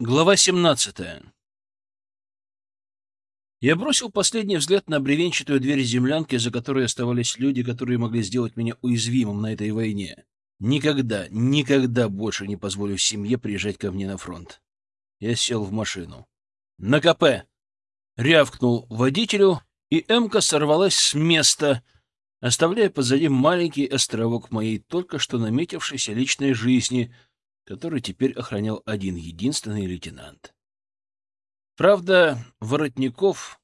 Глава 17 Я бросил последний взгляд на бревенчатую дверь землянки, за которой оставались люди, которые могли сделать меня уязвимым на этой войне. Никогда, никогда больше не позволю семье приезжать ко мне на фронт. Я сел в машину. «На КП!» Рявкнул водителю, и Эмка сорвалась с места, оставляя позади маленький островок моей только что наметившейся личной жизни — который теперь охранял один единственный лейтенант. Правда, Воротников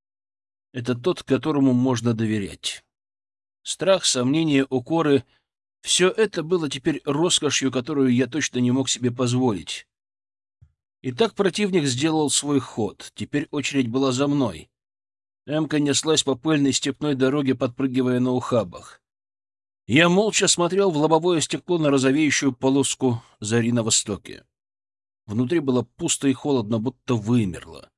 — это тот, которому можно доверять. Страх, сомнения, укоры — все это было теперь роскошью, которую я точно не мог себе позволить. И так противник сделал свой ход. Теперь очередь была за мной. Эмка неслась по пыльной степной дороге, подпрыгивая на ухабах. Я молча смотрел в лобовое стекло на розовеющую полоску зари на востоке. Внутри было пусто и холодно, будто вымерло.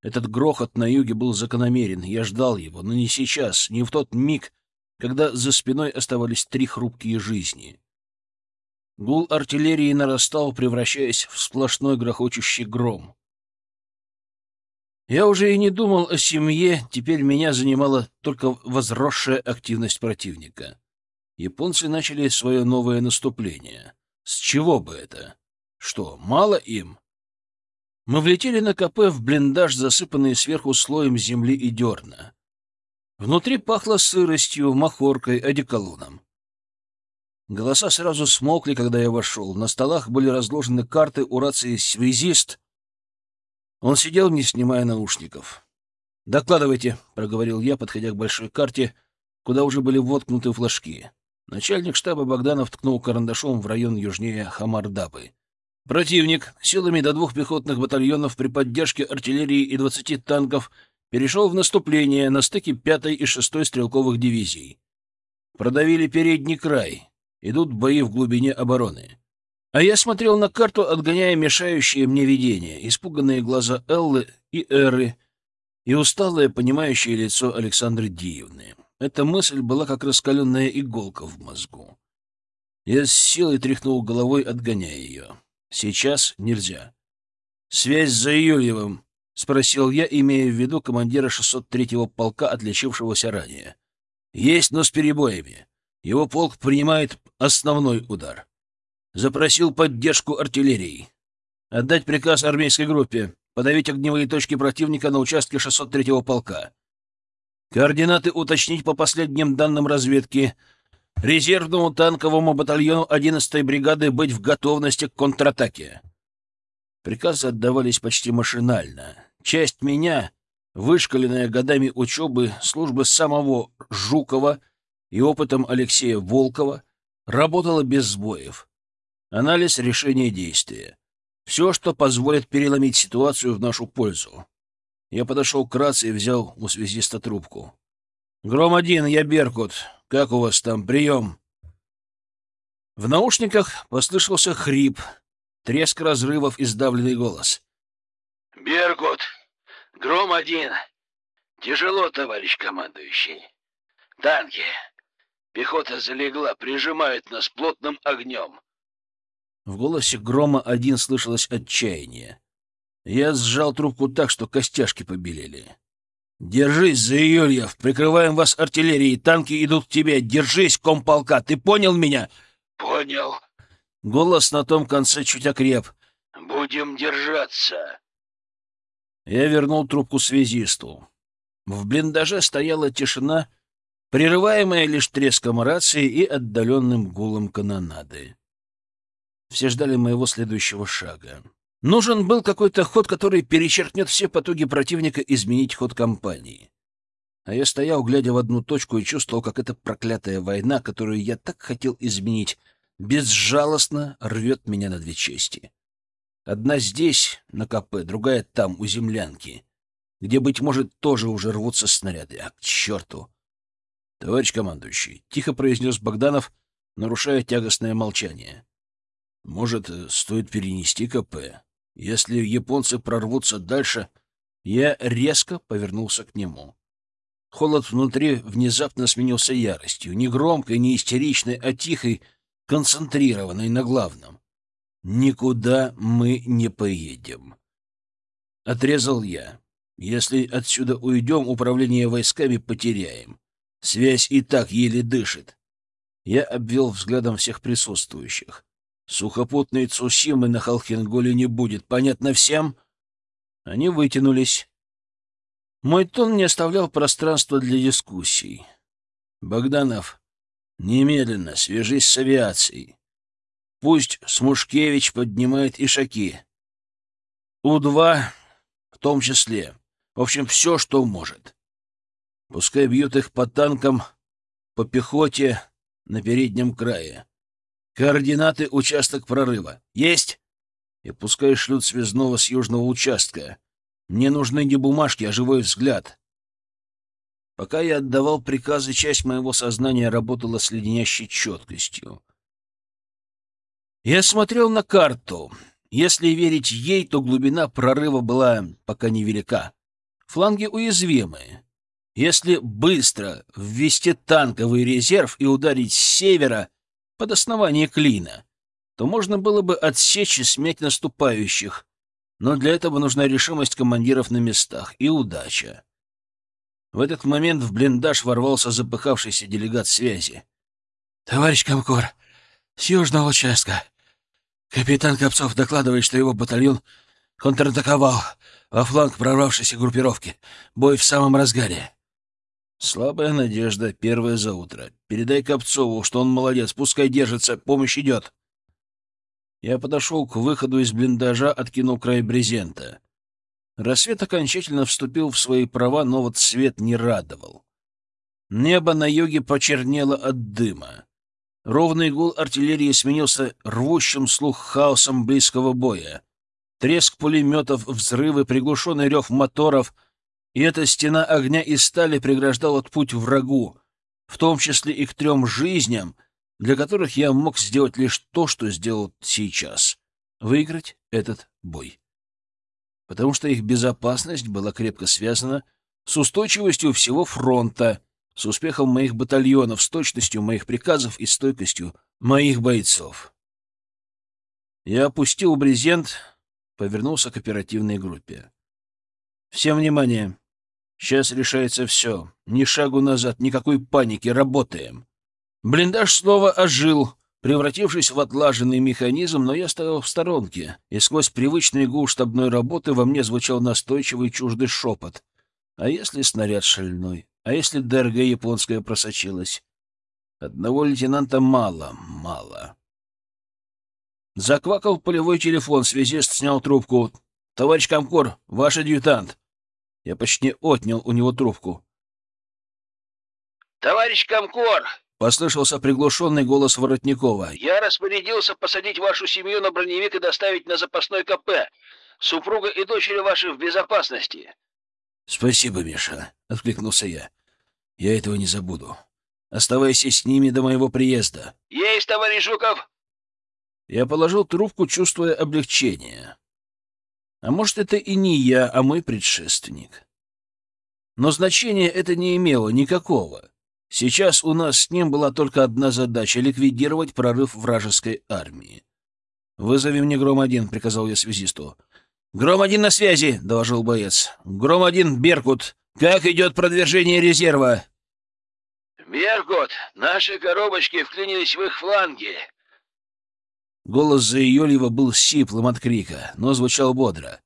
Этот грохот на юге был закономерен, я ждал его, но не сейчас, не в тот миг, когда за спиной оставались три хрупкие жизни. Гул артиллерии нарастал, превращаясь в сплошной грохочущий гром. Я уже и не думал о семье, теперь меня занимала только возросшая активность противника японцы начали свое новое наступление. С чего бы это? Что, мало им? Мы влетели на КП в блиндаж, засыпанный сверху слоем земли и дерна. Внутри пахло сыростью, махоркой, одеколоном. Голоса сразу смолкли, когда я вошел. На столах были разложены карты у рации «Связист». Он сидел, не снимая наушников. «Докладывайте», — проговорил я, подходя к большой карте, куда уже были воткнуты флажки. Начальник штаба Богданов ткнул карандашом в район южнее Хамардабы. Противник силами до двух пехотных батальонов при поддержке артиллерии и 20 танков перешел в наступление на стыке 5 и 6 стрелковых дивизий. Продавили передний край. Идут бои в глубине обороны. А я смотрел на карту, отгоняя мешающие мне видения, испуганные глаза Эллы и Эры и усталое, понимающее лицо Александры Диевны. Эта мысль была как раскаленная иголка в мозгу. Я с силой тряхнул головой, отгоняя ее. Сейчас нельзя. «Связь с Заюльевым?» — спросил я, имея в виду командира 603-го полка, отличившегося ранее. «Есть, но с перебоями. Его полк принимает основной удар. Запросил поддержку артиллерии. Отдать приказ армейской группе, подавить огневые точки противника на участке 603-го полка. Координаты уточнить по последним данным разведки. Резервному танковому батальону 11-й бригады быть в готовности к контратаке. Приказы отдавались почти машинально. Часть меня, вышкаленная годами учебы, службы самого Жукова и опытом Алексея Волкова, работала без сбоев. Анализ решения действия. Все, что позволит переломить ситуацию в нашу пользу. Я подошел к рации и взял у связиста трубку. «Гром-1, я Беркут. Как у вас там? Прием!» В наушниках послышался хрип, треск разрывов и сдавленный голос. «Беркут! Гром-1! Тяжело, товарищ командующий. Танки! Пехота залегла, прижимают нас плотным огнем!» В голосе Грома-1 слышалось отчаяние. Я сжал трубку так, что костяшки побелели. «Держись, Заиюльев! Прикрываем вас артиллерией! Танки идут к тебе! Держись, комполка! Ты понял меня?» «Понял». Голос на том конце чуть окреп. «Будем держаться». Я вернул трубку связисту. В блиндаже стояла тишина, прерываемая лишь треском рации и отдаленным гулом канонады. Все ждали моего следующего шага. Нужен был какой-то ход, который перечеркнет все потуги противника изменить ход кампании. А я стоял, глядя в одну точку, и чувствовал, как эта проклятая война, которую я так хотел изменить, безжалостно рвет меня на две части. Одна здесь, на КП, другая там, у землянки, где, быть может, тоже уже рвутся снаряды. А к черту! — Товарищ командующий, — тихо произнес Богданов, нарушая тягостное молчание. — Может, стоит перенести КП? Если японцы прорвутся дальше, я резко повернулся к нему. Холод внутри внезапно сменился яростью, не громкой, не истеричной, а тихой, концентрированной на главном. никуда мы не поедем. Отрезал я. Если отсюда уйдем, управление войсками потеряем. Связь и так еле дышит. Я обвел взглядом всех присутствующих. Сухопутной Цусимы на Халхинголе не будет. Понятно всем? Они вытянулись. Мой тон не оставлял пространства для дискуссий. Богданов, немедленно свяжись с авиацией. Пусть Смушкевич поднимает ишаки. У-2 в том числе. В общем, все, что может. Пускай бьют их по танкам, по пехоте на переднем крае. Координаты участок прорыва. Есть? И пускай шлют связного с южного участка. Мне нужны не бумажки, а живой взгляд. Пока я отдавал приказы, часть моего сознания работала с леденящей четкостью. Я смотрел на карту. Если верить ей, то глубина прорыва была пока невелика. Фланги уязвимы. Если быстро ввести танковый резерв и ударить с севера, под основание клина, то можно было бы отсечь и смять наступающих, но для этого нужна решимость командиров на местах и удача. В этот момент в блиндаж ворвался запыхавшийся делегат связи. — Товарищ Комкор, с южного участка. Капитан Копцов докладывает, что его батальон контратаковал во фланг прорвавшейся группировки. Бой в самом разгаре. Слабая надежда, первая за утро. Передай Копцову, что он молодец, пускай держится, помощь идет. Я подошел к выходу из блиндажа, откинул край брезента. Рассвет окончательно вступил в свои права, но вот свет не радовал. Небо на юге почернело от дыма. Ровный гул артиллерии сменился рвущим слух хаосом близкого боя. Треск пулеметов, взрывы, приглушенный рев моторов — и эта стена огня и стали преграждала путь врагу, в том числе и к трем жизням, для которых я мог сделать лишь то, что сделал сейчас — выиграть этот бой. Потому что их безопасность была крепко связана с устойчивостью всего фронта, с успехом моих батальонов, с точностью моих приказов и стойкостью моих бойцов. Я опустил брезент, повернулся к оперативной группе. Всем внимание! Сейчас решается все. Ни шагу назад, никакой паники. Работаем. Блиндаж снова ожил, превратившись в отлаженный механизм, но я стоял в сторонке, и сквозь привычный гул штабной работы во мне звучал настойчивый чуждый шепот. А если снаряд шальной? А если ДРГ японская просочилась? Одного лейтенанта мало, мало. Заквакал полевой телефон, связист снял трубку. «Товарищ Комкор, ваш адъютант». Я почти отнял у него трубку. «Товарищ Комкор!» — послышался приглушенный голос Воротникова. «Я распорядился посадить вашу семью на броневик и доставить на запасной КП. Супруга и дочери ваши в безопасности». «Спасибо, Миша», — откликнулся я. «Я этого не забуду. Оставайся с ними до моего приезда». «Есть, товарищ Жуков!» Я положил трубку, чувствуя облегчение. А может, это и не я, а мой предшественник. Но значения это не имело никакого. Сейчас у нас с ним была только одна задача — ликвидировать прорыв вражеской армии. «Вызови мне Гром-1», — приказал я связисту. «Гром-1 на связи», — доложил боец. «Гром-1, Беркут, как идет продвижение резерва?» «Беркут, наши коробочки вклинились в их фланги. Голос Заиёльева был сиплым от крика, но звучал бодро.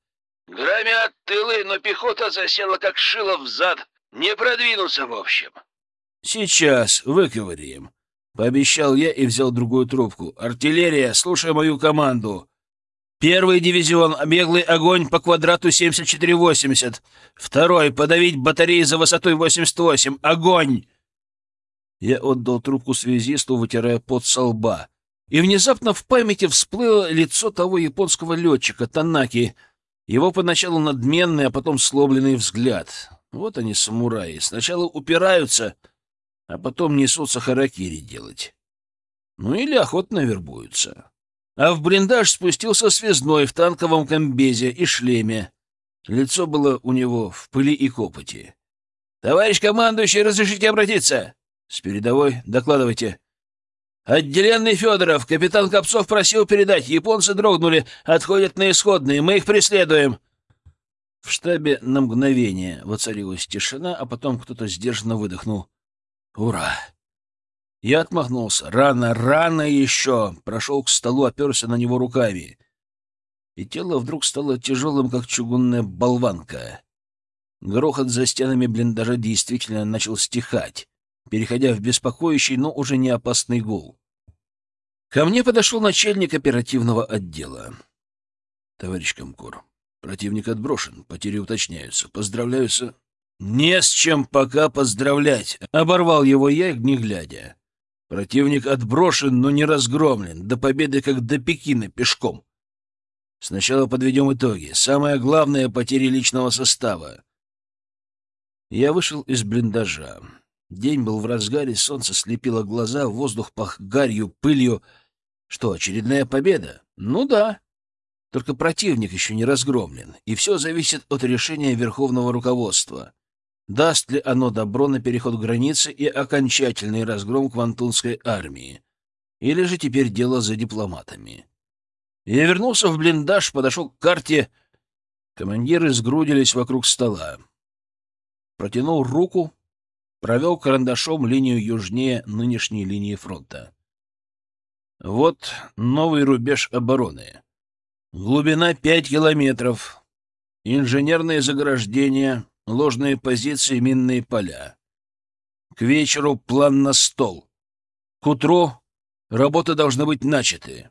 «Громят тылы, но пехота засела, как шило в зад. Не продвинулся, в общем». «Сейчас выковыряем», — пообещал я и взял другую трубку. «Артиллерия, слушай мою команду. Первый дивизион — беглый огонь по квадрату 74-80. Второй — подавить батареи за высотой 88. Огонь!» Я отдал трубку связисту, вытирая пот со лба и внезапно в памяти всплыло лицо того японского летчика Танаки, его поначалу надменный, а потом сломленный взгляд. Вот они, самураи, сначала упираются, а потом несутся харакири делать. Ну или охотно вербуются. А в блиндаж спустился связной в танковом комбезе и шлеме. Лицо было у него в пыли и копоти. — Товарищ командующий, разрешите обратиться? — С передовой докладывайте. «Отделенный Федоров! Капитан Копцов просил передать. Японцы дрогнули, отходят на исходные. Мы их преследуем!» В штабе на мгновение воцарилась тишина, а потом кто-то сдержанно выдохнул. «Ура!» Я отмахнулся. «Рано, рано еще!» Прошел к столу, оперся на него руками. И тело вдруг стало тяжелым, как чугунная болванка. Грохот за стенами блиндажа действительно начал стихать, переходя в беспокоящий, но уже не опасный гул. Ко мне подошел начальник оперативного отдела. «Товарищ Комкор, противник отброшен, потери уточняются. Поздравляются...» «Не с чем пока поздравлять!» — оборвал его я, не глядя. «Противник отброшен, но не разгромлен. До победы, как до Пекина, пешком. Сначала подведем итоги. Самое главное — потери личного состава. Я вышел из блиндажа. День был в разгаре, солнце слепило глаза, воздух пах гарью, пылью. Что, очередная победа? Ну да. Только противник еще не разгромлен, и все зависит от решения верховного руководства. Даст ли оно добро на переход границы и окончательный разгром Квантунской армии? Или же теперь дело за дипломатами? Я вернулся в блиндаж, подошел к карте. Командиры сгрудились вокруг стола протянул руку, провел карандашом линию южнее нынешней линии фронта. Вот новый рубеж обороны. Глубина пять километров. Инженерные заграждения, ложные позиции, минные поля. К вечеру план на стол. К утру работы должны быть начаты.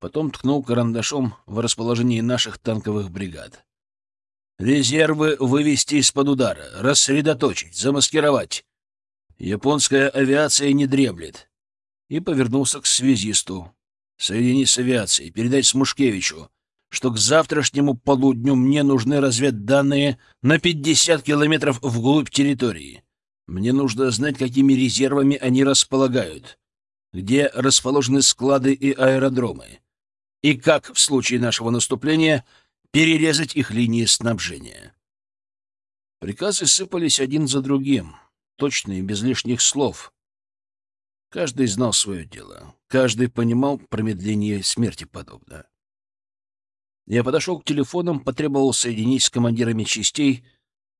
Потом ткнул карандашом в расположении наших танковых бригад. Резервы вывести из-под удара, рассредоточить, замаскировать. Японская авиация не дремлет. И повернулся к связисту. Соединись с авиацией, передать Смушкевичу, что к завтрашнему полудню мне нужны разведданные на 50 километров вглубь территории. Мне нужно знать, какими резервами они располагают, где расположены склады и аэродромы, и как в случае нашего наступления — перерезать их линии снабжения. Приказы сыпались один за другим, точные, без лишних слов. Каждый знал свое дело, каждый понимал промедление смерти подобно. Я подошел к телефонам, потребовал соединить с командирами частей,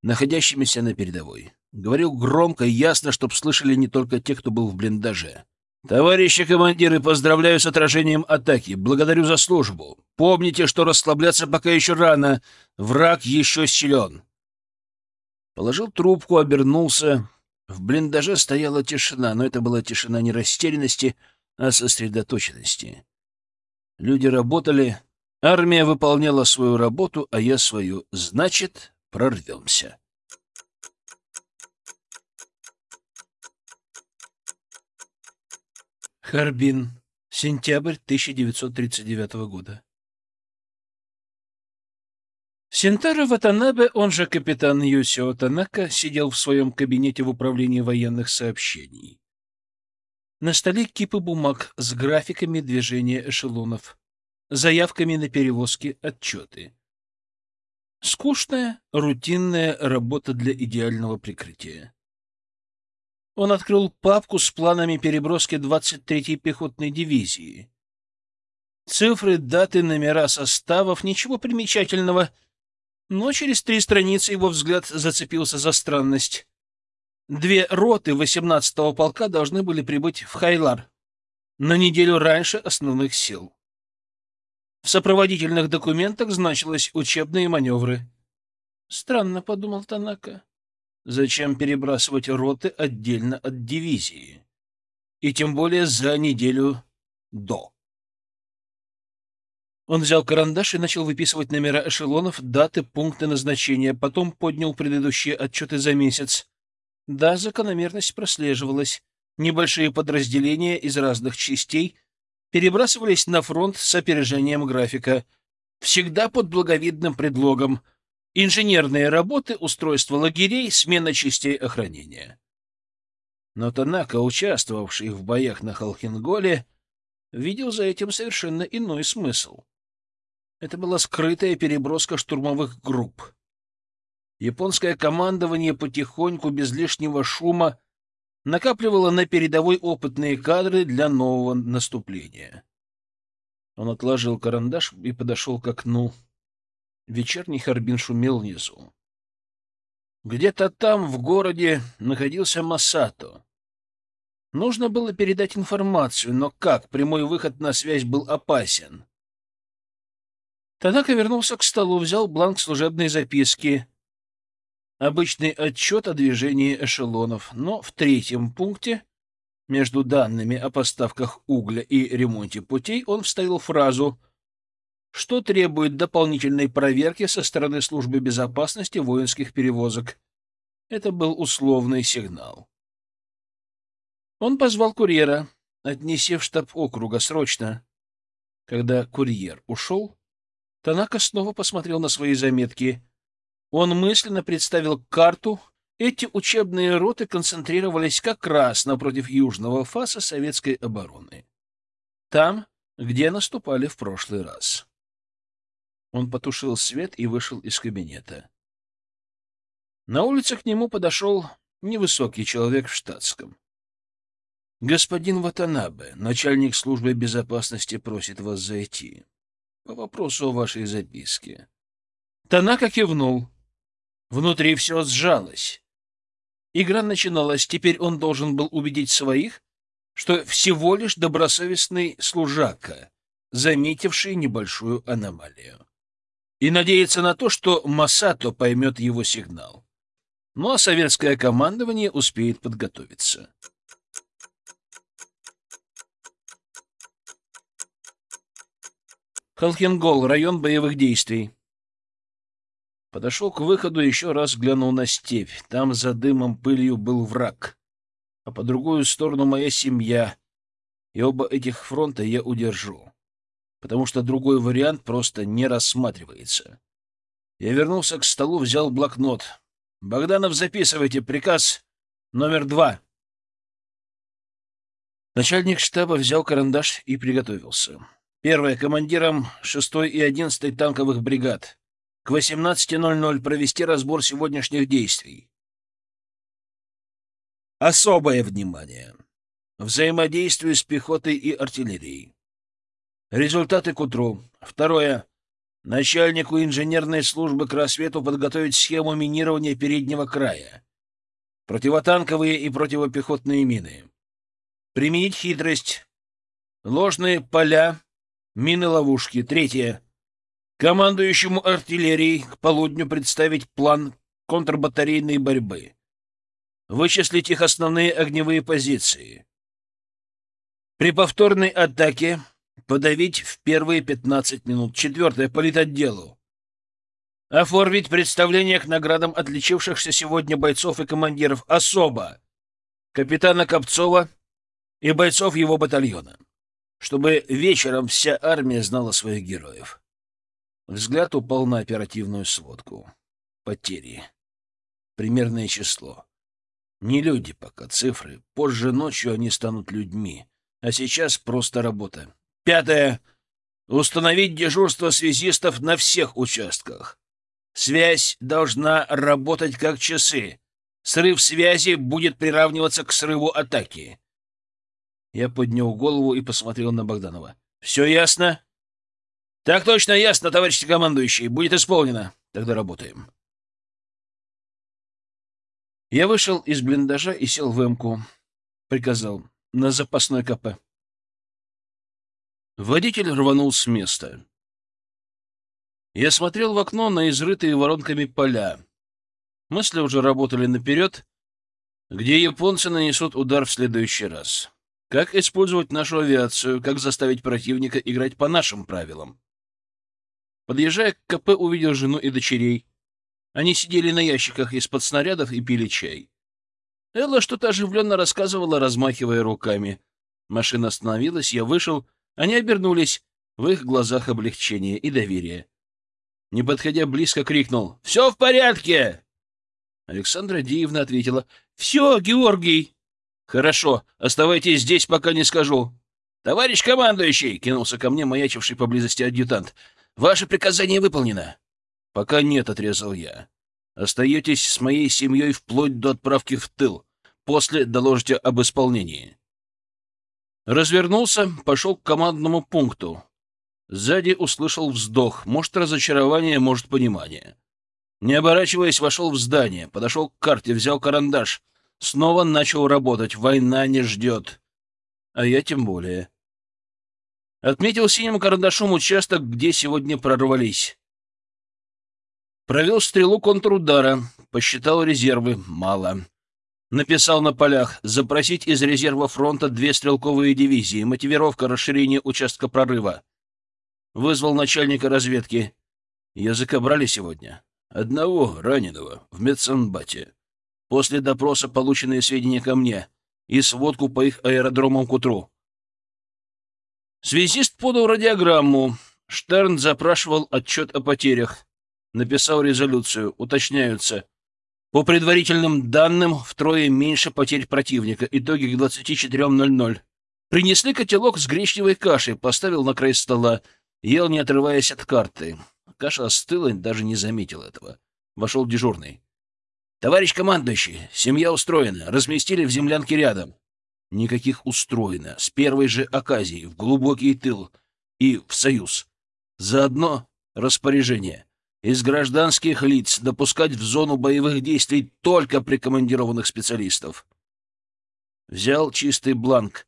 находящимися на передовой. Говорил громко и ясно, чтобы слышали не только те, кто был в блиндаже. «Товарищи командиры, поздравляю с отражением атаки. Благодарю за службу. Помните, что расслабляться пока еще рано. Враг еще силен». Положил трубку, обернулся. В блиндаже стояла тишина, но это была тишина не растерянности, а сосредоточенности. Люди работали, армия выполняла свою работу, а я свою. Значит, прорвемся. Харбин. Сентябрь 1939 года. Сентаро Ватанабе, он же капитан Юсио Танака, сидел в своем кабинете в управлении военных сообщений. На столе кипы бумаг с графиками движения эшелонов, заявками на перевозки, отчеты. Скучная, рутинная работа для идеального прикрытия. Он открыл папку с планами переброски 23-й пехотной дивизии. Цифры, даты, номера составов, ничего примечательного. Но через три страницы его взгляд зацепился за странность. Две роты 18-го полка должны были прибыть в Хайлар на неделю раньше основных сил. В сопроводительных документах значилось учебные маневры. Странно, — подумал Танака. Зачем перебрасывать роты отдельно от дивизии? И тем более за неделю до. Он взял карандаш и начал выписывать номера эшелонов, даты, пункты назначения, потом поднял предыдущие отчеты за месяц. Да, закономерность прослеживалась. Небольшие подразделения из разных частей перебрасывались на фронт с опережением графика, всегда под благовидным предлогом — инженерные работы, устройство лагерей, смена частей охранения. Но Танака, участвовавший в боях на Халхинголе, видел за этим совершенно иной смысл. Это была скрытая переброска штурмовых групп. Японское командование потихоньку, без лишнего шума, накапливала на передовой опытные кадры для нового наступления. Он отложил карандаш и подошел к окну. Вечерний Харбин шумел внизу. Где-то там, в городе, находился Масато. Нужно было передать информацию, но как? Прямой выход на связь был опасен. Танака вернулся к столу, взял бланк служебной записки. Обычный отчет о движении эшелонов, но в третьем пункте, между данными о поставках угля и ремонте путей, он вставил фразу — что требует дополнительной проверки со стороны службы безопасности воинских перевозок. Это был условный сигнал. Он позвал курьера. «Отнеси в штаб округа срочно». Когда курьер ушел, Танака снова посмотрел на свои заметки. Он мысленно представил карту. Эти учебные роты концентрировались как раз напротив южного фаса советской обороны. Там, где наступали в прошлый раз. Он потушил свет и вышел из кабинета. На улице к нему подошел невысокий человек в штатском. — Господин Ватанабе, начальник службы безопасности, просит вас зайти. По вопросу о вашей записке. Танака кивнул. Внутри все сжалось. Игра начиналась, теперь он должен был убедить своих, что всего лишь добросовестный служака, заметивший небольшую аномалию и надеяться на то, что Масато поймет его сигнал. Ну а советское командование успеет подготовиться. Халхенгол, район боевых действий. Подошел к выходу, еще раз глянул на степь. Там за дымом пылью был враг, а по другую сторону моя семья, и оба этих фронта я удержу потому что другой вариант просто не рассматривается. Я вернулся к столу, взял блокнот. «Богданов, записывайте приказ номер два». Начальник штаба взял карандаш и приготовился. Первое. Командирам 6 и 11 танковых бригад. К 18.00 провести разбор сегодняшних действий. Особое внимание. Взаимодействие с пехотой и артиллерией. Результаты к утру. Второе. Начальнику инженерной службы к рассвету подготовить схему минирования переднего края. Противотанковые и противопехотные мины. Применить хитрость. Ложные поля, мины-ловушки. Третье. Командующему артиллерией к полудню представить план контрбатарейной борьбы. Вычислить их основные огневые позиции. При повторной атаке Подавить в первые пятнадцать минут. Четвертое. Политотделу. Оформить представление к наградам отличившихся сегодня бойцов и командиров особо. Капитана Копцова и бойцов его батальона. Чтобы вечером вся армия знала своих героев. Взгляд упал на оперативную сводку. Потери. Примерное число. Не люди пока, цифры. Позже ночью они станут людьми. А сейчас просто работа. Пятое. Установить дежурство связистов на всех участках. Связь должна работать как часы. Срыв связи будет приравниваться к срыву атаки. Я поднял голову и посмотрел на Богданова. «Все ясно?» «Так точно ясно, товарищ командующий. Будет исполнено. Тогда работаем». Я вышел из блиндажа и сел в эмку. Приказал. На запасной КП. Водитель рванул с места. Я смотрел в окно на изрытые воронками поля. Мысли уже работали наперед, где японцы нанесут удар в следующий раз. Как использовать нашу авиацию, как заставить противника играть по нашим правилам. Подъезжая к КП, увидел жену и дочерей. Они сидели на ящиках из-под снарядов и пили чай. Элла что-то оживленно рассказывала, размахивая руками. Машина остановилась, я вышел они обернулись, в их глазах облегчение и доверие. Не подходя близко, крикнул «Все в порядке!» Александра Диевна ответила «Все, Георгий!» «Хорошо, оставайтесь здесь, пока не скажу». «Товарищ командующий!» — кинулся ко мне маячивший поблизости адъютант. «Ваше приказание выполнено». «Пока нет», — отрезал я. «Остаетесь с моей семьей вплоть до отправки в тыл. После доложите об исполнении. Развернулся, пошел к командному пункту. Сзади услышал вздох. Может, разочарование, может, понимание. Не оборачиваясь, вошел в здание, подошел к карте, взял карандаш. Снова начал работать. Война не ждет. А я тем более. Отметил синим карандашом участок, где сегодня прорвались. Провел стрелу контрудара, посчитал резервы. Мало. Написал на полях «Запросить из резерва фронта две стрелковые дивизии. Мотивировка расширения участка прорыва». Вызвал начальника разведки. Языка брали сегодня. Одного раненого в медсанбате. После допроса полученные сведения ко мне и сводку по их аэродромам к утру. Связист подал радиограмму. Штерн запрашивал отчет о потерях. Написал резолюцию. Уточняются. По предварительным данным, втрое меньше потерь противника. Итоги к 24.00. Принесли котелок с гречневой кашей, поставил на край стола. Ел, не отрываясь от карты. Каша остыла, даже не заметил этого. Вошел дежурный. «Товарищ командующий, семья устроена. Разместили в землянке рядом». Никаких устроено. С первой же оказии, в глубокий тыл и в союз. Заодно распоряжение из гражданских лиц допускать в зону боевых действий только прикомандированных специалистов. Взял чистый бланк,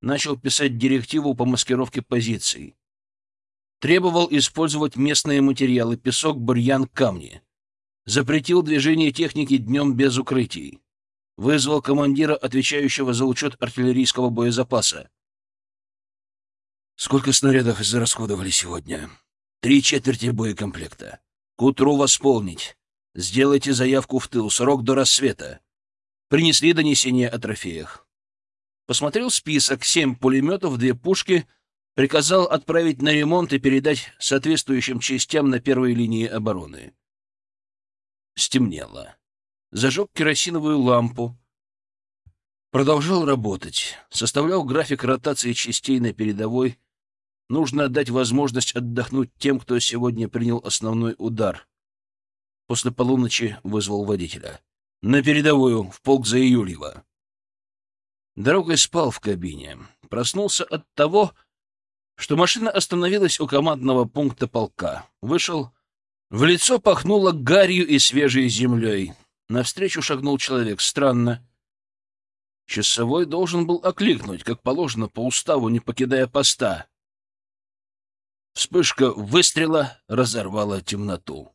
начал писать директиву по маскировке позиций. Требовал использовать местные материалы — песок, бурьян, камни. Запретил движение техники днем без укрытий. Вызвал командира, отвечающего за учет артиллерийского боезапаса. Сколько снарядов израсходовали сегодня? Три четверти боекомплекта. К утру восполнить. Сделайте заявку в тыл. Срок до рассвета. Принесли донесение о трофеях. Посмотрел список. Семь пулеметов, две пушки. Приказал отправить на ремонт и передать соответствующим частям на первой линии обороны. Стемнело. Зажег керосиновую лампу. Продолжал работать. Составлял график ротации частей на передовой, Нужно дать возможность отдохнуть тем, кто сегодня принял основной удар. После полуночи вызвал водителя. На передовую, в полк за Июльева. Дорогой спал в кабине. Проснулся от того, что машина остановилась у командного пункта полка. Вышел. В лицо пахнуло гарью и свежей землей. Навстречу шагнул человек. Странно. Часовой должен был окликнуть, как положено по уставу, не покидая поста. Вспышка выстрела разорвала темноту.